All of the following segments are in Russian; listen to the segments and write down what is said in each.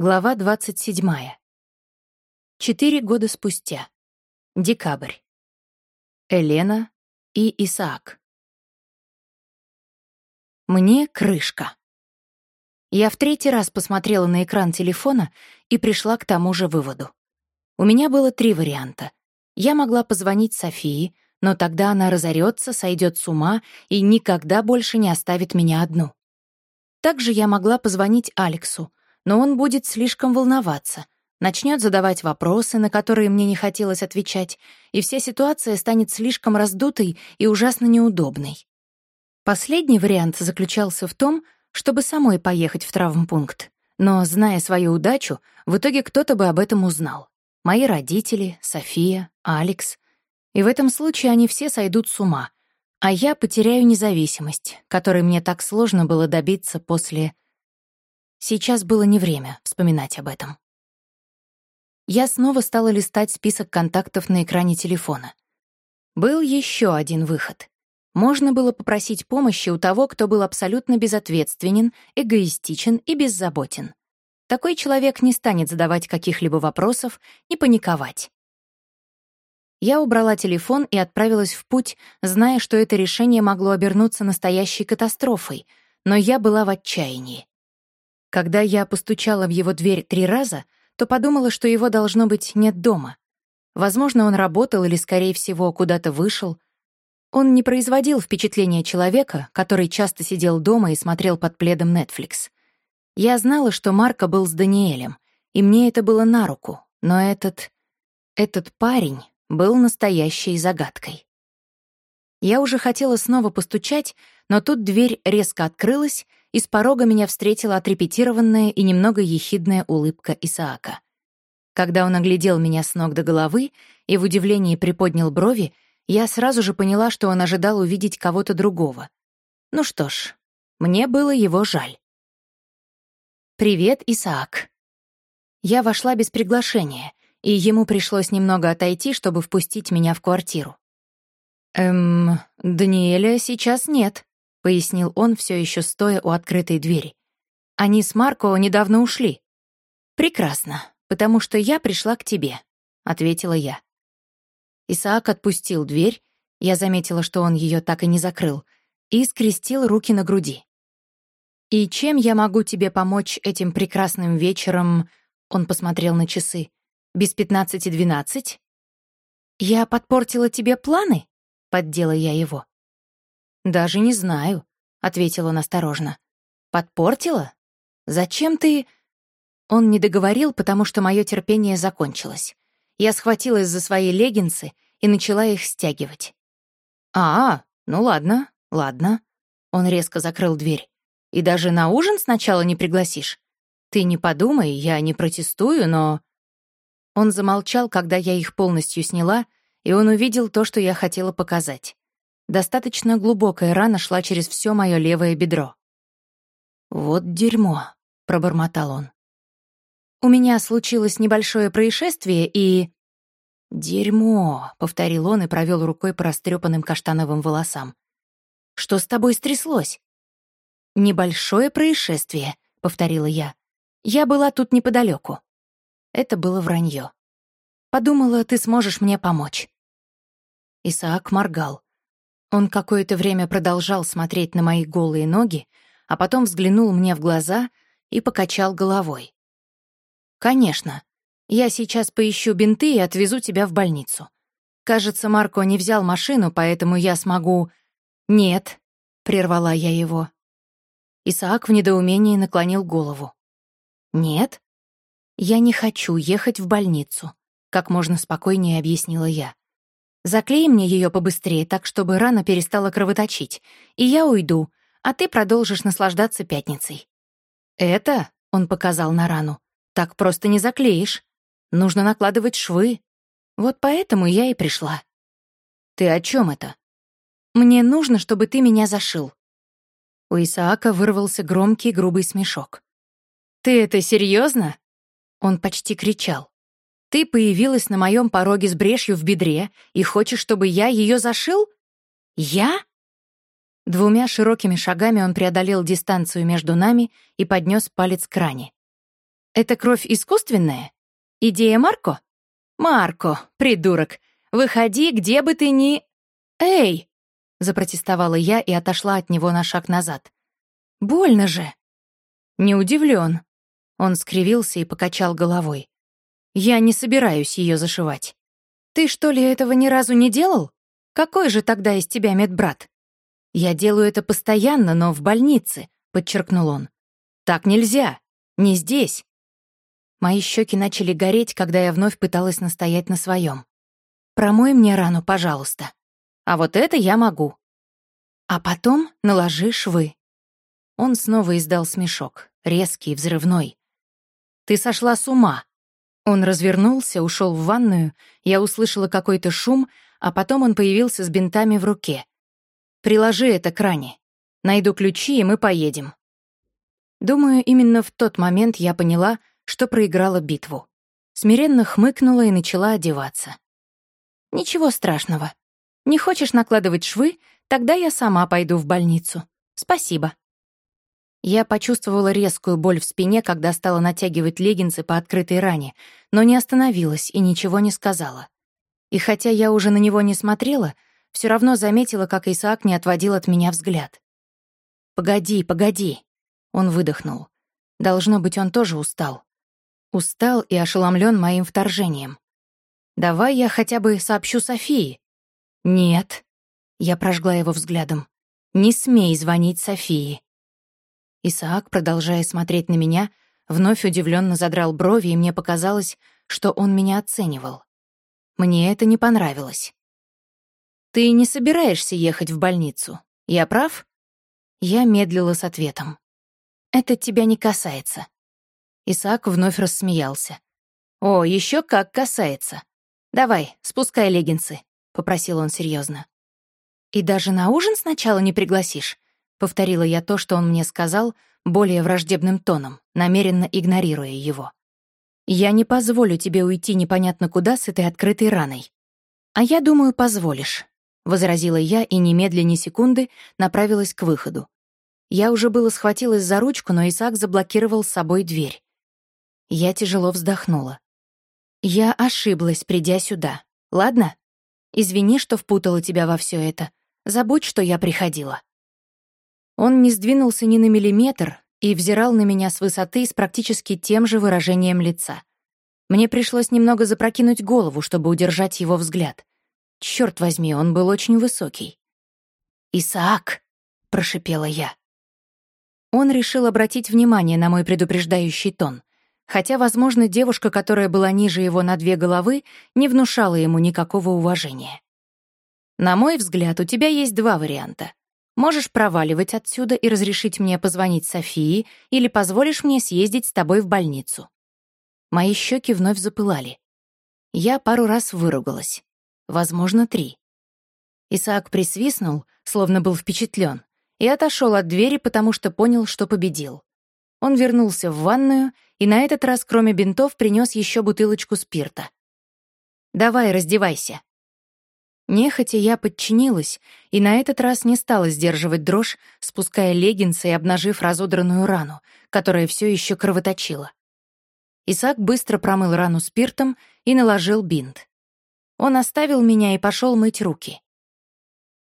Глава 27. Четыре года спустя. Декабрь. Елена и Исаак. Мне крышка. Я в третий раз посмотрела на экран телефона и пришла к тому же выводу. У меня было три варианта. Я могла позвонить Софии, но тогда она разорется, сойдет с ума и никогда больше не оставит меня одну. Также я могла позвонить Алексу — но он будет слишком волноваться, начнет задавать вопросы, на которые мне не хотелось отвечать, и вся ситуация станет слишком раздутой и ужасно неудобной. Последний вариант заключался в том, чтобы самой поехать в травмпункт. Но, зная свою удачу, в итоге кто-то бы об этом узнал. Мои родители, София, Алекс. И в этом случае они все сойдут с ума, а я потеряю независимость, которой мне так сложно было добиться после Сейчас было не время вспоминать об этом. Я снова стала листать список контактов на экране телефона. Был еще один выход. Можно было попросить помощи у того, кто был абсолютно безответственен, эгоистичен и беззаботен. Такой человек не станет задавать каких-либо вопросов, не паниковать. Я убрала телефон и отправилась в путь, зная, что это решение могло обернуться настоящей катастрофой, но я была в отчаянии. Когда я постучала в его дверь три раза, то подумала, что его должно быть нет дома. Возможно, он работал или, скорее всего, куда-то вышел. Он не производил впечатления человека, который часто сидел дома и смотрел под пледом Netflix. Я знала, что Марко был с Даниэлем, и мне это было на руку, но этот... этот парень был настоящей загадкой. Я уже хотела снова постучать, но тут дверь резко открылась, и с порога меня встретила отрепетированная и немного ехидная улыбка Исаака. Когда он оглядел меня с ног до головы и в удивлении приподнял брови, я сразу же поняла, что он ожидал увидеть кого-то другого. Ну что ж, мне было его жаль. «Привет, Исаак». Я вошла без приглашения, и ему пришлось немного отойти, чтобы впустить меня в квартиру. «Эм, Даниэля сейчас нет», — пояснил он, все еще стоя у открытой двери. «Они с Марко недавно ушли». «Прекрасно, потому что я пришла к тебе», — ответила я. Исаак отпустил дверь, я заметила, что он ее так и не закрыл, и скрестил руки на груди. «И чем я могу тебе помочь этим прекрасным вечером?» Он посмотрел на часы. «Без пятнадцати двенадцать?» «Я подпортила тебе планы?» — поддела я его. «Даже не знаю», — ответил он осторожно. «Подпортила? Зачем ты...» Он не договорил, потому что мое терпение закончилось. Я схватилась за свои леггинсы и начала их стягивать. «А, ну ладно, ладно». Он резко закрыл дверь. «И даже на ужин сначала не пригласишь? Ты не подумай, я не протестую, но...» Он замолчал, когда я их полностью сняла, и он увидел то, что я хотела показать. Достаточно глубокая рана шла через все мое левое бедро. «Вот дерьмо», — пробормотал он. «У меня случилось небольшое происшествие, и...» «Дерьмо», — повторил он и провел рукой по растрепанным каштановым волосам. «Что с тобой стряслось?» «Небольшое происшествие», — повторила я. «Я была тут неподалеку. Это было вранье. Подумала, ты сможешь мне помочь». Исаак моргал. Он какое-то время продолжал смотреть на мои голые ноги, а потом взглянул мне в глаза и покачал головой. «Конечно. Я сейчас поищу бинты и отвезу тебя в больницу. Кажется, Марко не взял машину, поэтому я смогу...» «Нет», — прервала я его. Исаак в недоумении наклонил голову. «Нет? Я не хочу ехать в больницу», — как можно спокойнее объяснила я. Заклей мне ее побыстрее, так чтобы рана перестала кровоточить, и я уйду, а ты продолжишь наслаждаться пятницей». «Это?» — он показал на рану. «Так просто не заклеишь. Нужно накладывать швы. Вот поэтому я и пришла». «Ты о чем это?» «Мне нужно, чтобы ты меня зашил». У Исаака вырвался громкий грубый смешок. «Ты это серьезно? Он почти кричал. Ты появилась на моем пороге с брешью в бедре и хочешь, чтобы я ее зашил? Я? Двумя широкими шагами он преодолел дистанцию между нами и поднес палец к ране. Это кровь искусственная? Идея Марко? Марко, придурок, выходи, где бы ты ни... Эй! Запротестовала я и отошла от него на шаг назад. Больно же. Не удивлен. Он скривился и покачал головой. Я не собираюсь ее зашивать. Ты что ли этого ни разу не делал? Какой же тогда из тебя медбрат? Я делаю это постоянно, но в больнице, подчеркнул он. Так нельзя. Не здесь. Мои щеки начали гореть, когда я вновь пыталась настоять на своем. Промой мне рану, пожалуйста. А вот это я могу. А потом наложи швы. Он снова издал смешок, резкий, взрывной. Ты сошла с ума. Он развернулся, ушел в ванную, я услышала какой-то шум, а потом он появился с бинтами в руке. «Приложи это к ране. Найду ключи, и мы поедем». Думаю, именно в тот момент я поняла, что проиграла битву. Смиренно хмыкнула и начала одеваться. «Ничего страшного. Не хочешь накладывать швы? Тогда я сама пойду в больницу. Спасибо». Я почувствовала резкую боль в спине, когда стала натягивать леггинсы по открытой ране, но не остановилась и ничего не сказала. И хотя я уже на него не смотрела, все равно заметила, как Исаак не отводил от меня взгляд. «Погоди, погоди», — он выдохнул. Должно быть, он тоже устал. Устал и ошеломлен моим вторжением. «Давай я хотя бы сообщу Софии». «Нет». Я прожгла его взглядом. «Не смей звонить Софии». Исаак, продолжая смотреть на меня, вновь удивленно задрал брови, и мне показалось, что он меня оценивал. Мне это не понравилось. «Ты не собираешься ехать в больницу, я прав?» Я медлила с ответом. «Это тебя не касается. Исаак вновь рассмеялся. «О, еще как касается. Давай, спускай леггинсы», — попросил он серьезно. «И даже на ужин сначала не пригласишь?» — повторила я то, что он мне сказал, более враждебным тоном, намеренно игнорируя его. «Я не позволю тебе уйти непонятно куда с этой открытой раной». «А я думаю, позволишь», — возразила я и немедленно секунды направилась к выходу. Я уже было схватилась за ручку, но Исаак заблокировал с собой дверь. Я тяжело вздохнула. «Я ошиблась, придя сюда. Ладно? Извини, что впутала тебя во все это. Забудь, что я приходила». Он не сдвинулся ни на миллиметр и взирал на меня с высоты с практически тем же выражением лица. Мне пришлось немного запрокинуть голову, чтобы удержать его взгляд. Черт возьми, он был очень высокий. «Исаак!» — прошипела я. Он решил обратить внимание на мой предупреждающий тон хотя, возможно, девушка, которая была ниже его на две головы, не внушала ему никакого уважения. На мой взгляд, у тебя есть два варианта. Можешь проваливать отсюда и разрешить мне позвонить Софии или позволишь мне съездить с тобой в больницу. Мои щеки вновь запылали. Я пару раз выругалась. Возможно, три. Исаак присвистнул, словно был впечатлен, и отошел от двери, потому что понял, что победил. Он вернулся в ванную и на этот раз, кроме бинтов, принес еще бутылочку спирта. «Давай, раздевайся». Нехотя я подчинилась, и на этот раз не стала сдерживать дрожь, спуская леггинсы и обнажив разодранную рану, которая все еще кровоточила. Исаак быстро промыл рану спиртом и наложил бинт. Он оставил меня и пошел мыть руки.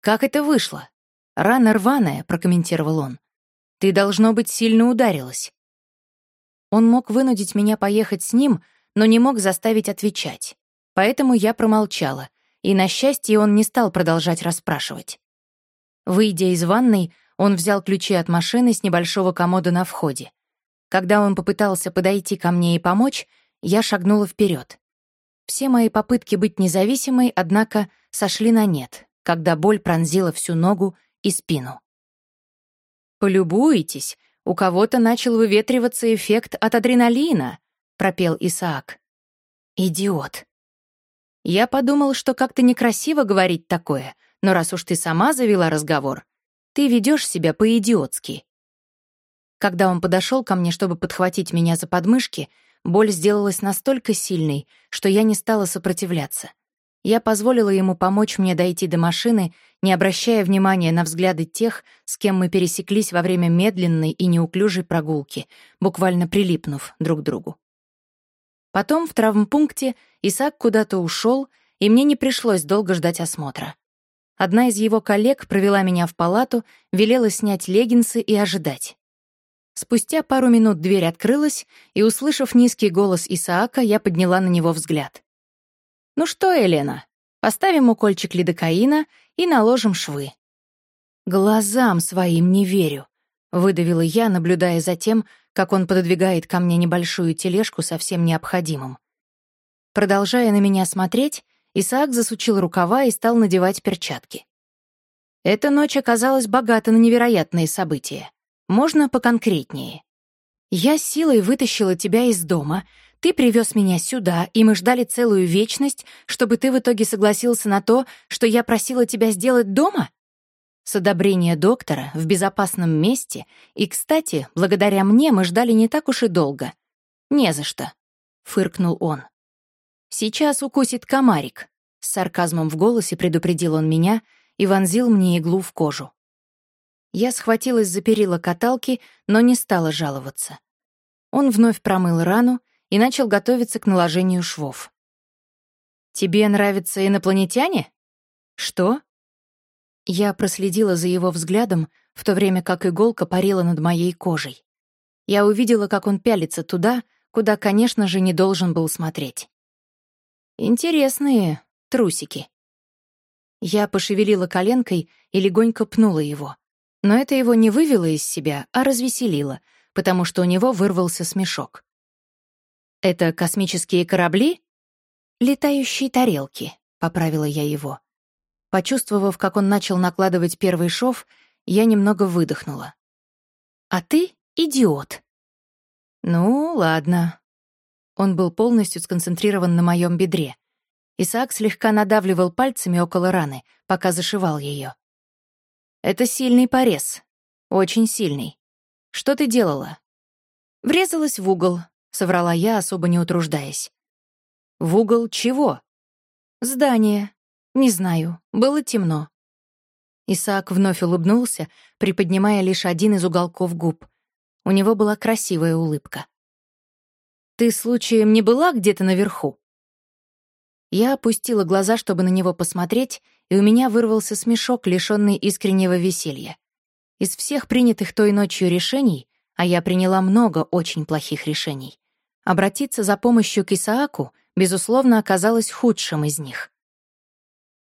«Как это вышло? Рана рваная», — прокомментировал он. Ты, должно быть, сильно ударилась». Он мог вынудить меня поехать с ним, но не мог заставить отвечать. Поэтому я промолчала, и, на счастье, он не стал продолжать расспрашивать. Выйдя из ванной, он взял ключи от машины с небольшого комода на входе. Когда он попытался подойти ко мне и помочь, я шагнула вперед. Все мои попытки быть независимой, однако, сошли на нет, когда боль пронзила всю ногу и спину. «Полюбуйтесь, у кого-то начал выветриваться эффект от адреналина», — пропел Исаак. «Идиот». Я подумал, что как-то некрасиво говорить такое, но раз уж ты сама завела разговор, ты ведешь себя по-идиотски. Когда он подошел ко мне, чтобы подхватить меня за подмышки, боль сделалась настолько сильной, что я не стала сопротивляться. Я позволила ему помочь мне дойти до машины, не обращая внимания на взгляды тех, с кем мы пересеклись во время медленной и неуклюжей прогулки, буквально прилипнув друг к другу. Потом в травмпункте Исаак куда-то ушел, и мне не пришлось долго ждать осмотра. Одна из его коллег провела меня в палату, велела снять леггинсы и ожидать. Спустя пару минут дверь открылась, и, услышав низкий голос Исаака, я подняла на него взгляд. «Ну что, Елена, поставим укольчик лидокаина и наложим швы». «Глазам своим не верю», — выдавила я, наблюдая за тем, как он пододвигает ко мне небольшую тележку со всем необходимым. Продолжая на меня смотреть, Исаак засучил рукава и стал надевать перчатки. Эта ночь оказалась богата на невероятные события. Можно поконкретнее. Я силой вытащила тебя из дома, ты привез меня сюда, и мы ждали целую вечность, чтобы ты в итоге согласился на то, что я просила тебя сделать дома? С одобрения доктора, в безопасном месте, и, кстати, благодаря мне мы ждали не так уж и долго. «Не за что», — фыркнул он. «Сейчас укусит комарик», — с сарказмом в голосе предупредил он меня и вонзил мне иглу в кожу. Я схватилась за перила каталки, но не стала жаловаться. Он вновь промыл рану и начал готовиться к наложению швов. «Тебе нравятся инопланетяне?» «Что?» Я проследила за его взглядом, в то время как иголка парила над моей кожей. Я увидела, как он пялится туда, куда, конечно же, не должен был смотреть. Интересные трусики. Я пошевелила коленкой и легонько пнула его. Но это его не вывело из себя, а развеселило, потому что у него вырвался смешок. «Это космические корабли?» «Летающие тарелки», — поправила я его. Почувствовав, как он начал накладывать первый шов, я немного выдохнула. «А ты идиот». «Ну, ладно». Он был полностью сконцентрирован на моем бедре. Исаак слегка надавливал пальцами около раны, пока зашивал ее. «Это сильный порез. Очень сильный. Что ты делала?» «Врезалась в угол», — соврала я, особо не утруждаясь. «В угол чего?» «Здание. Не знаю. Было темно». Исаак вновь улыбнулся, приподнимая лишь один из уголков губ. У него была красивая улыбка. «Ты случаем не была где-то наверху?» Я опустила глаза, чтобы на него посмотреть, и у меня вырвался смешок, лишённый искреннего веселья. Из всех принятых той ночью решений, а я приняла много очень плохих решений, Обратиться за помощью к Исааку, безусловно, оказалось худшим из них.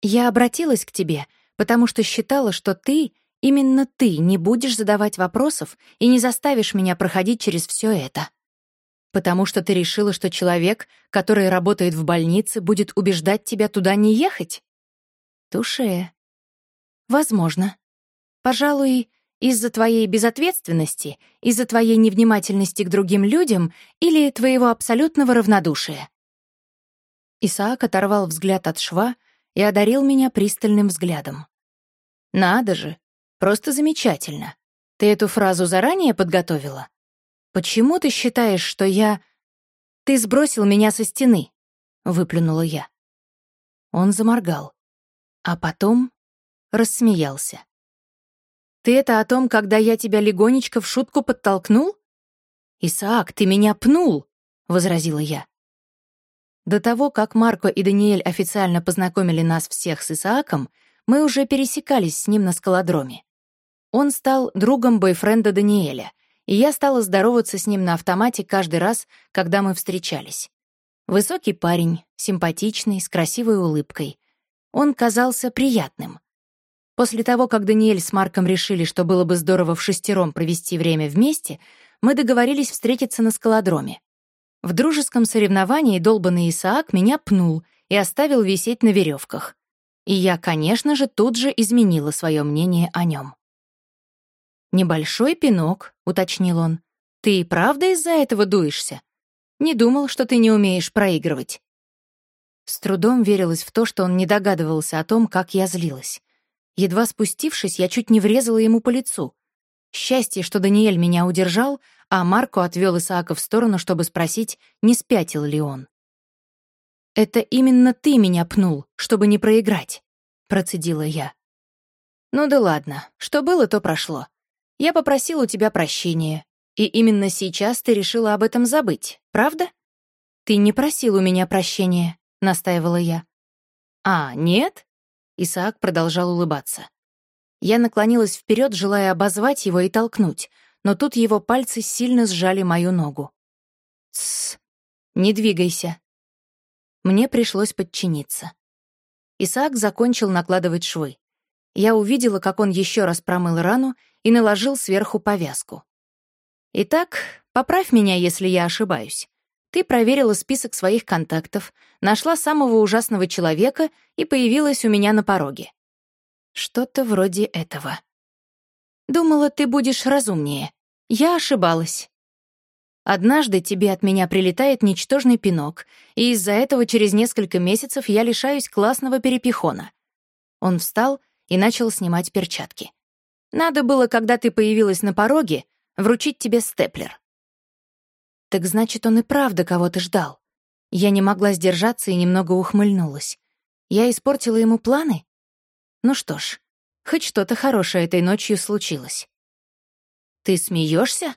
«Я обратилась к тебе, потому что считала, что ты, именно ты, не будешь задавать вопросов и не заставишь меня проходить через все это. Потому что ты решила, что человек, который работает в больнице, будет убеждать тебя туда не ехать? Туше. Возможно. Пожалуй, из-за твоей безответственности, из-за твоей невнимательности к другим людям или твоего абсолютного равнодушия?» Исаак оторвал взгляд от шва и одарил меня пристальным взглядом. «Надо же! Просто замечательно! Ты эту фразу заранее подготовила? Почему ты считаешь, что я... Ты сбросил меня со стены?» — выплюнула я. Он заморгал, а потом рассмеялся. Ты это о том, когда я тебя легонечко в шутку подтолкнул? Исаак, ты меня пнул, возразила я. До того, как Марко и Даниэль официально познакомили нас всех с Исааком, мы уже пересекались с ним на скалодроме. Он стал другом бойфренда Даниэля, и я стала здороваться с ним на автомате каждый раз, когда мы встречались. Высокий парень, симпатичный, с красивой улыбкой. Он казался приятным. После того, как Даниэль с Марком решили, что было бы здорово в шестером провести время вместе, мы договорились встретиться на скалодроме. В дружеском соревновании долбанный Исаак меня пнул и оставил висеть на веревках. И я, конечно же, тут же изменила свое мнение о нем. «Небольшой пинок», — уточнил он. «Ты и правда из-за этого дуешься? Не думал, что ты не умеешь проигрывать». С трудом верилось в то, что он не догадывался о том, как я злилась. Едва спустившись, я чуть не врезала ему по лицу. Счастье, что Даниэль меня удержал, а Марко отвел Исаака в сторону, чтобы спросить, не спятил ли он. «Это именно ты меня пнул, чтобы не проиграть», — процедила я. Ну да ладно, что было, то прошло. Я попросил у тебя прощения, и именно сейчас ты решила об этом забыть, правда? Ты не просил у меня прощения, настаивала я. А, нет? Исаак продолжал улыбаться. Я наклонилась вперед, желая обозвать его и толкнуть, но тут его пальцы сильно сжали мою ногу. «Тссс, не двигайся». Мне пришлось подчиниться. Исаак закончил накладывать швы. Я увидела, как он еще раз промыл рану и наложил сверху повязку. «Итак, поправь меня, если я ошибаюсь. Ты проверила список своих контактов, нашла самого ужасного человека и появилась у меня на пороге. Что-то вроде этого. Думала, ты будешь разумнее. Я ошибалась. Однажды тебе от меня прилетает ничтожный пинок, и из-за этого через несколько месяцев я лишаюсь классного перепихона. Он встал и начал снимать перчатки. Надо было, когда ты появилась на пороге, вручить тебе степлер. Так значит, он и правда кого-то ждал. Я не могла сдержаться и немного ухмыльнулась. Я испортила ему планы? Ну что ж, хоть что-то хорошее этой ночью случилось. «Ты смеешься?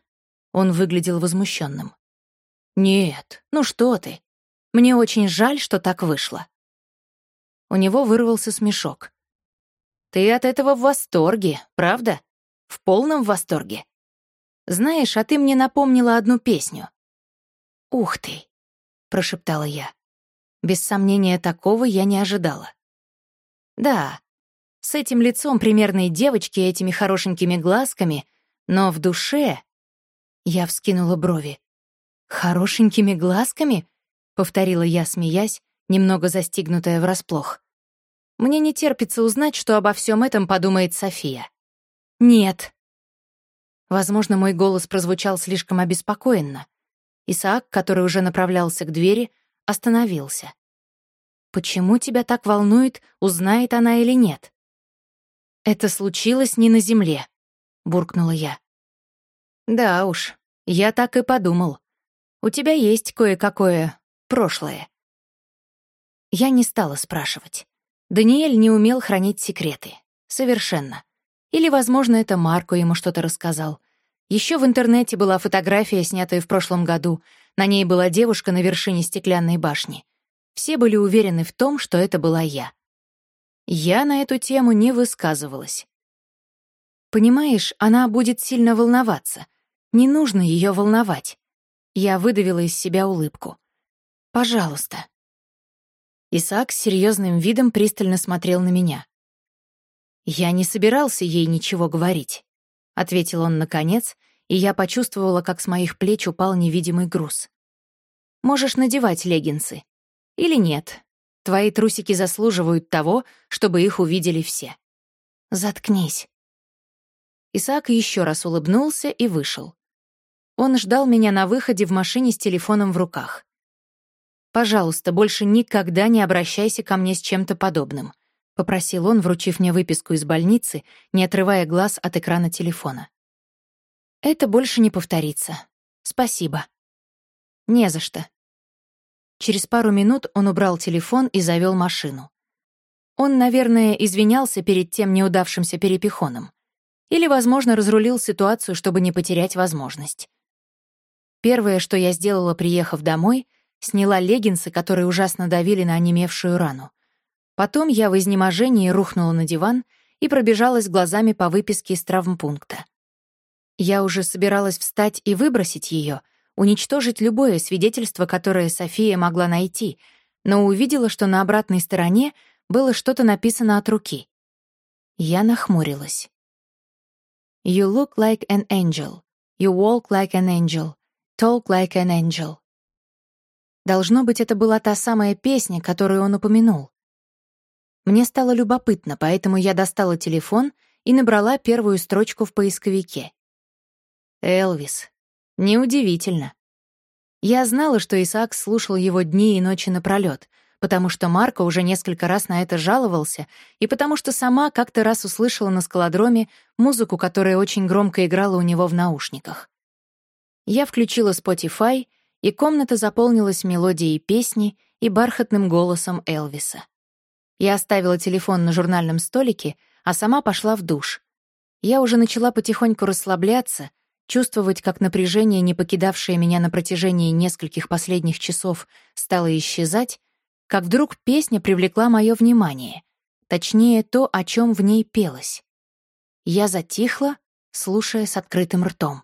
Он выглядел возмущенным. «Нет, ну что ты. Мне очень жаль, что так вышло». У него вырвался смешок. «Ты от этого в восторге, правда? В полном восторге. Знаешь, а ты мне напомнила одну песню». «Ух ты!» — прошептала я. Без сомнения, такого я не ожидала. Да, с этим лицом примерной девочки и этими хорошенькими глазками, но в душе... Я вскинула брови. «Хорошенькими глазками?» — повторила я, смеясь, немного застигнутая врасплох. «Мне не терпится узнать, что обо всем этом подумает София». «Нет». Возможно, мой голос прозвучал слишком обеспокоенно. Исаак, который уже направлялся к двери, остановился. «Почему тебя так волнует, узнает она или нет?» «Это случилось не на земле», — буркнула я. «Да уж, я так и подумал. У тебя есть кое-какое прошлое». Я не стала спрашивать. Даниэль не умел хранить секреты. Совершенно. Или, возможно, это Марко ему что-то рассказал. Еще в интернете была фотография, снятая в прошлом году. На ней была девушка на вершине стеклянной башни. Все были уверены в том, что это была я. Я на эту тему не высказывалась. Понимаешь, она будет сильно волноваться. Не нужно ее волновать. Я выдавила из себя улыбку. «Пожалуйста». Исаак с серьезным видом пристально смотрел на меня. «Я не собирался ей ничего говорить», — ответил он наконец, и я почувствовала, как с моих плеч упал невидимый груз. «Можешь надевать леггинсы. Или нет, Твои трусики заслуживают того, чтобы их увидели все. Заткнись. Исаак еще раз улыбнулся и вышел. Он ждал меня на выходе в машине с телефоном в руках. «Пожалуйста, больше никогда не обращайся ко мне с чем-то подобным», — попросил он, вручив мне выписку из больницы, не отрывая глаз от экрана телефона. «Это больше не повторится. Спасибо». «Не за что. Через пару минут он убрал телефон и завел машину. Он, наверное, извинялся перед тем неудавшимся перепихоном. Или, возможно, разрулил ситуацию, чтобы не потерять возможность. Первое, что я сделала, приехав домой, сняла леггинсы, которые ужасно давили на онемевшую рану. Потом я в изнеможении рухнула на диван и пробежалась глазами по выписке из травмпункта. Я уже собиралась встать и выбросить ее, уничтожить любое свидетельство, которое София могла найти, но увидела, что на обратной стороне было что-то написано от руки. Я нахмурилась. «You look like an angel. You walk like an angel. Talk like an angel». Должно быть, это была та самая песня, которую он упомянул. Мне стало любопытно, поэтому я достала телефон и набрала первую строчку в поисковике. «Элвис, Неудивительно. Я знала, что Исаак слушал его дни и ночи напролёт, потому что Марко уже несколько раз на это жаловался, и потому что сама как-то раз услышала на скалодроме музыку, которая очень громко играла у него в наушниках. Я включила Spotify, и комната заполнилась мелодией песни и бархатным голосом Элвиса. Я оставила телефон на журнальном столике, а сама пошла в душ. Я уже начала потихоньку расслабляться, чувствовать, как напряжение, не покидавшее меня на протяжении нескольких последних часов, стало исчезать, как вдруг песня привлекла мое внимание, точнее, то, о чем в ней пелось. Я затихла, слушая с открытым ртом.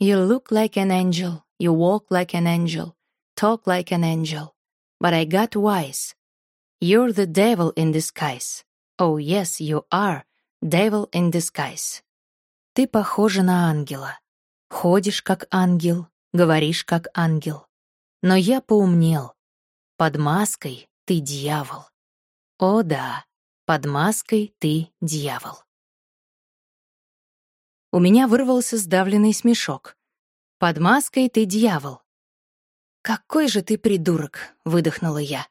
You look like an angel, you walk like an angel, talk like an angel. But I got wise. You're the devil in disguise. Oh yes, you are, devil in disguise. Ты похожа на ангела. Ходишь как ангел, говоришь как ангел. Но я поумнел. Под маской ты дьявол. О да, под маской ты дьявол. У меня вырвался сдавленный смешок. «Под маской ты дьявол». «Какой же ты придурок!» — выдохнула я.